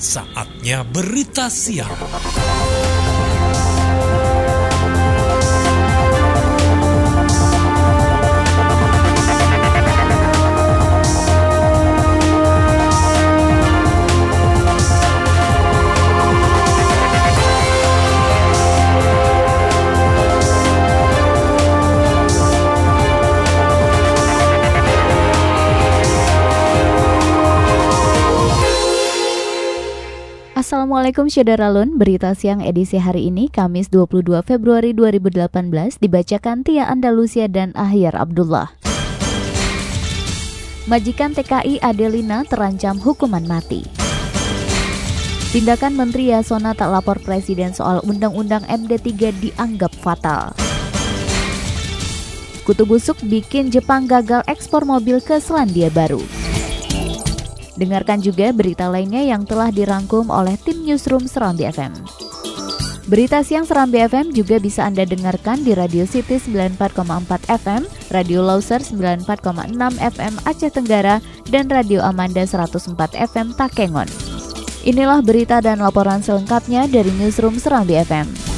Saatnya berita siang. Assalamualaikum Syederalun, berita siang edisi hari ini Kamis 22 Februari 2018 dibacakan Tia Andalusia dan Ahyar Abdullah. Majikan TKI Adelina terancam hukuman mati. Tindakan Menteri Yasona tak lapor Presiden soal Undang-Undang MD3 dianggap fatal. Kutu busuk bikin Jepang gagal ekspor mobil ke Selandia Baru. Dengarkan juga berita lainnya yang telah dirangkum oleh tim Newsroom Serambi FM. Berita siang Serambi FM juga bisa Anda dengarkan di Radio City 94,4 FM, Radio Lauser 94,6 FM Aceh Tenggara, dan Radio Amanda 104 FM Takengon. Inilah berita dan laporan selengkapnya dari Newsroom Serambi FM.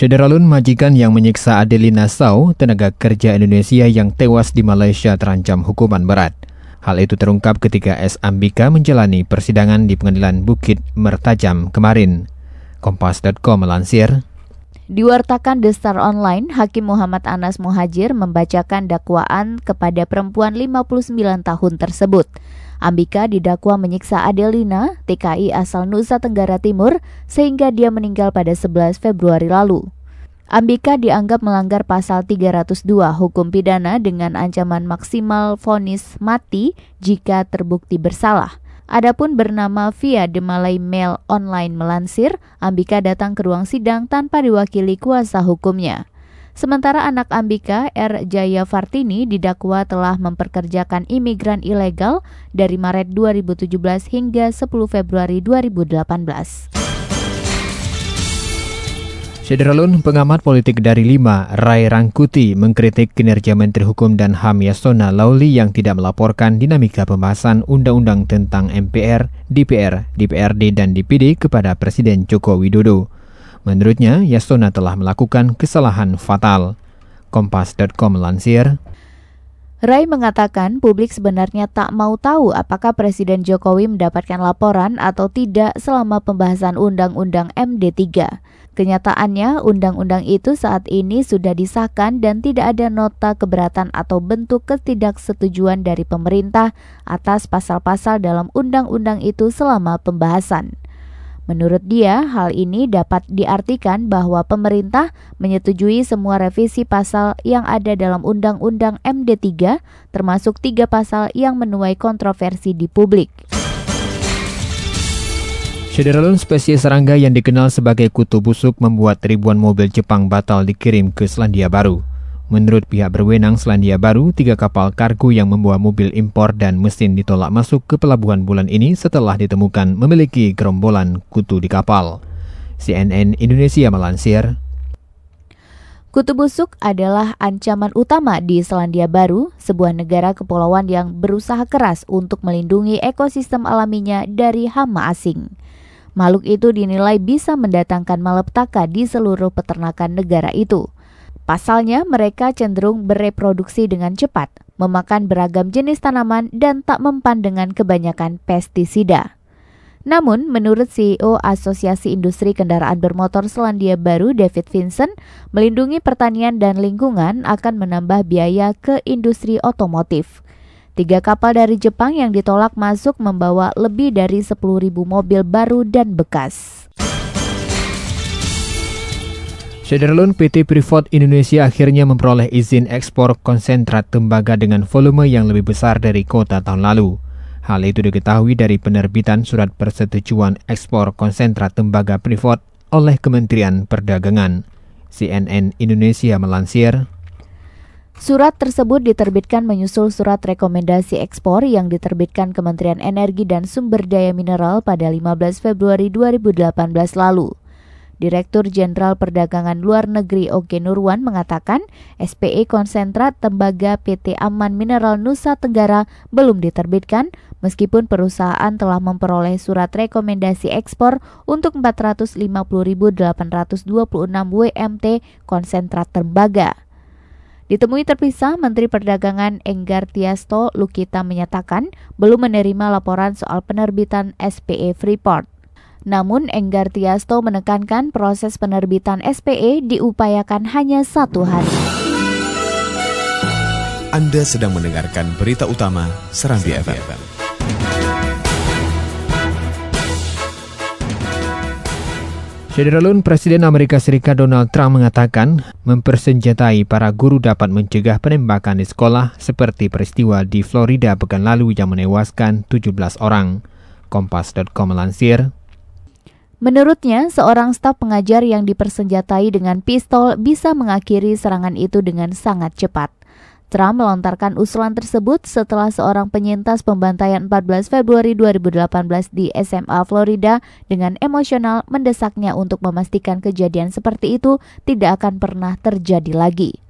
Syederalun majikan yang menyiksa Adelina Sau, tenaga kerja Indonesia yang tewas di Malaysia terancam hukuman berat. Hal itu terungkap ketika S. Ambika menjalani persidangan di pengadilan Bukit Mertajam kemarin. Kompas.com melansir, Diwartakan The Star Online, Hakim Muhammad Anas Muhajir membacakan dakwaan kepada perempuan 59 tahun tersebut. Ambika didakwa menyiksa Adelina, TKI asal Nusa Tenggara Timur, sehingga dia meninggal pada 11 Februari lalu. Ambika dianggap melanggar pasal 302 hukum pidana dengan ancaman maksimal vonis mati jika terbukti bersalah. Adapun bernama via The Malay Mail Online melansir, Ambika datang ke ruang sidang tanpa diwakili kuasa hukumnya. Sementara anak Ambika, R. Jaya Fartini, didakwa telah memperkerjakan imigran ilegal dari Maret 2017 hingga 10 Februari 2018. Syederalun, pengamat politik dari Lima, Rai Rangkuti, mengkritik kinerja Menteri Hukum dan HAM Yasona Lauli yang tidak melaporkan dinamika pembahasan undang-undang tentang MPR, DPR, DPRD, dan DPD kepada Presiden Joko Widodo. Menurutnya, Yasona telah melakukan kesalahan fatal. Kompas.com melansir, Rai mengatakan publik sebenarnya tak mau tahu apakah Presiden Jokowi mendapatkan laporan atau tidak selama pembahasan Undang-Undang MD3. Kenyataannya, undang-undang itu saat ini sudah disahkan dan tidak ada nota keberatan atau bentuk ketidaksetujuan dari pemerintah atas pasal-pasal dalam undang-undang itu selama pembahasan. Menurut dia, hal ini dapat diartikan bahwa pemerintah menyetujui semua revisi pasal yang ada dalam Undang-Undang MD3, termasuk tiga pasal yang menuai kontroversi di publik. Syederalun spesies serangga yang dikenal sebagai kutu busuk membuat ribuan mobil Jepang batal dikirim ke Selandia Baru. Menurut pihak berwenang Selandia Baru, tiga kapal kargo yang membawa mobil impor dan mesin ditolak masuk ke pelabuhan bulan ini setelah ditemukan memiliki gerombolan kutu di kapal. CNN Indonesia melansir, Kutu busuk adalah ancaman utama di Selandia Baru, sebuah negara kepulauan yang berusaha keras untuk melindungi ekosistem alaminya dari hama asing. Makhluk itu dinilai bisa mendatangkan malapetaka di seluruh peternakan negara itu. Pasalnya, mereka cenderung bereproduksi dengan cepat, memakan beragam jenis tanaman, dan tak mempan dengan kebanyakan pestisida. Namun, menurut CEO Asosiasi Industri Kendaraan Bermotor Selandia Baru, David Vincent, melindungi pertanian dan lingkungan akan menambah biaya ke industri otomotif. Tiga kapal dari Jepang yang ditolak masuk membawa lebih dari 10.000 mobil baru dan bekas. Syederalun PT Freeport Indonesia akhirnya memperoleh izin ekspor konsentrat tembaga dengan volume yang lebih besar dari kota tahun lalu. Hal itu diketahui dari penerbitan surat persetujuan ekspor konsentrat tembaga Freeport oleh Kementerian Perdagangan. CNN Indonesia melansir, Surat tersebut diterbitkan menyusul surat rekomendasi ekspor yang diterbitkan Kementerian Energi dan Sumber Daya Mineral pada 15 Februari 2018 lalu. Direktur Jenderal Perdagangan Luar Negeri Oke Nurwan mengatakan SPE konsentrat tembaga PT Aman Mineral Nusa Tenggara belum diterbitkan meskipun perusahaan telah memperoleh surat rekomendasi ekspor untuk 450.826 WMT konsentrat tembaga. Ditemui terpisah, Menteri Perdagangan Enggar Tiasto Lukita menyatakan belum menerima laporan soal penerbitan SPE Freeport. Namun Enggar Tiasto menekankan proses penerbitan SPE diupayakan hanya satu hari. Anda sedang mendengarkan berita utama Serambi FM. Sederalun Presiden Amerika Serikat Donald Trump mengatakan mempersenjatai para guru dapat mencegah penembakan di sekolah seperti peristiwa di Florida pekan lalu yang menewaskan 17 orang. Kompas.com melansir, Menurutnya, seorang staf pengajar yang dipersenjatai dengan pistol bisa mengakhiri serangan itu dengan sangat cepat. Trump melontarkan usulan tersebut setelah seorang penyintas pembantaian 14 Februari 2018 di SMA Florida dengan emosional mendesaknya untuk memastikan kejadian seperti itu tidak akan pernah terjadi lagi.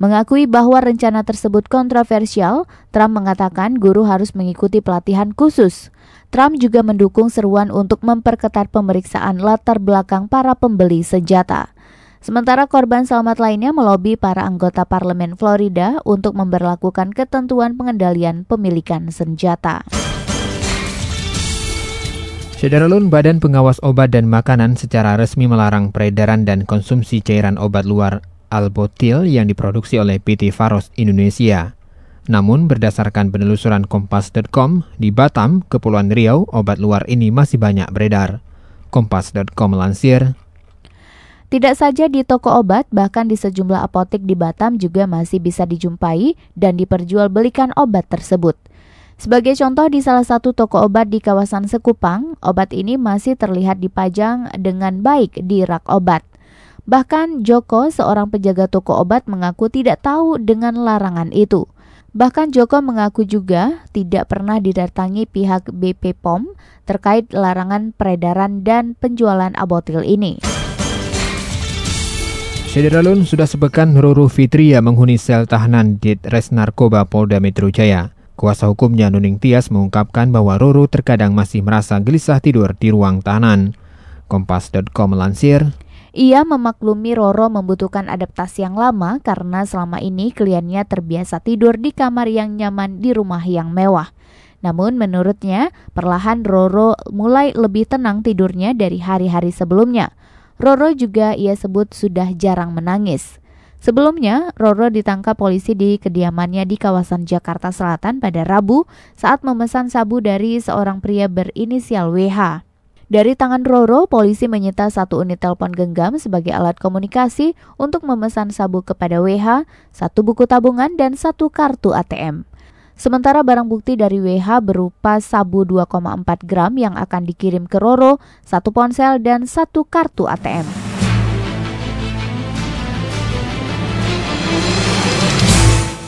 Mengakui bahwa rencana tersebut kontroversial, Trump mengatakan guru harus mengikuti pelatihan khusus. Trump juga mendukung seruan untuk memperketat pemeriksaan latar belakang para pembeli senjata. Sementara korban selamat lainnya melobi para anggota parlemen Florida untuk memperlakukan ketentuan pengendalian pemilikan senjata. Sederalun Badan Pengawas Obat dan Makanan secara resmi melarang peredaran dan konsumsi cairan obat luar albotil yang diproduksi oleh PT Faros Indonesia. Namun berdasarkan penelusuran kompas.com, di Batam, Kepulauan Riau, obat luar ini masih banyak beredar. Kompas.com melansir, tidak saja di toko obat, bahkan di sejumlah apotek di Batam juga masih bisa dijumpai dan diperjualbelikan obat tersebut. Sebagai contoh di salah satu toko obat di kawasan Sekupang, obat ini masih terlihat dipajang dengan baik di rak obat. Bahkan Joko, seorang penjaga toko obat mengaku tidak tahu dengan larangan itu. Bahkan Joko mengaku juga tidak pernah didatangi pihak BP POM terkait larangan peredaran dan penjualan abotil ini. Sederalun sudah sepekan Roro Fitria menghuni sel tahanan di Res Narkoba Polda Metro Jaya. Kuasa hukumnya Nuning Tias mengungkapkan bahwa Roro terkadang masih merasa gelisah tidur di ruang tahanan. Kompas.com melansir, ia memaklumi Roro membutuhkan adaptasi yang lama karena selama ini kliennya terbiasa tidur di kamar yang nyaman di rumah yang mewah. Namun menurutnya, perlahan Roro mulai lebih tenang tidurnya dari hari-hari sebelumnya. Roro juga ia sebut sudah jarang menangis. Sebelumnya, Roro ditangkap polisi di kediamannya di kawasan Jakarta Selatan pada Rabu saat memesan sabu dari seorang pria berinisial WH. Dari tangan Roro, polisi menyita satu unit telepon genggam sebagai alat komunikasi untuk memesan sabu kepada WH, satu buku tabungan, dan satu kartu ATM. Sementara barang bukti dari WH berupa sabu 2,4 gram yang akan dikirim ke Roro, satu ponsel, dan satu kartu ATM.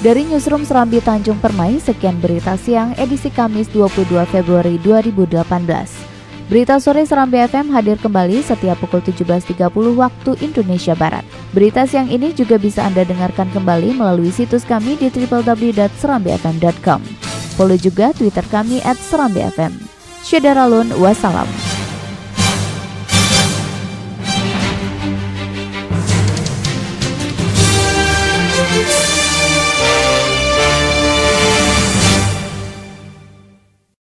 Dari Newsroom Serambi Tanjung Permai, sekian berita siang edisi Kamis 22 Februari 2018. Berita sore Serambi FM hadir kembali setiap pukul 17.30 waktu Indonesia Barat. Berita siang ini juga bisa Anda dengarkan kembali melalui situs kami di www.serambifm.com. Follow juga Twitter kami at Serambi wassalam.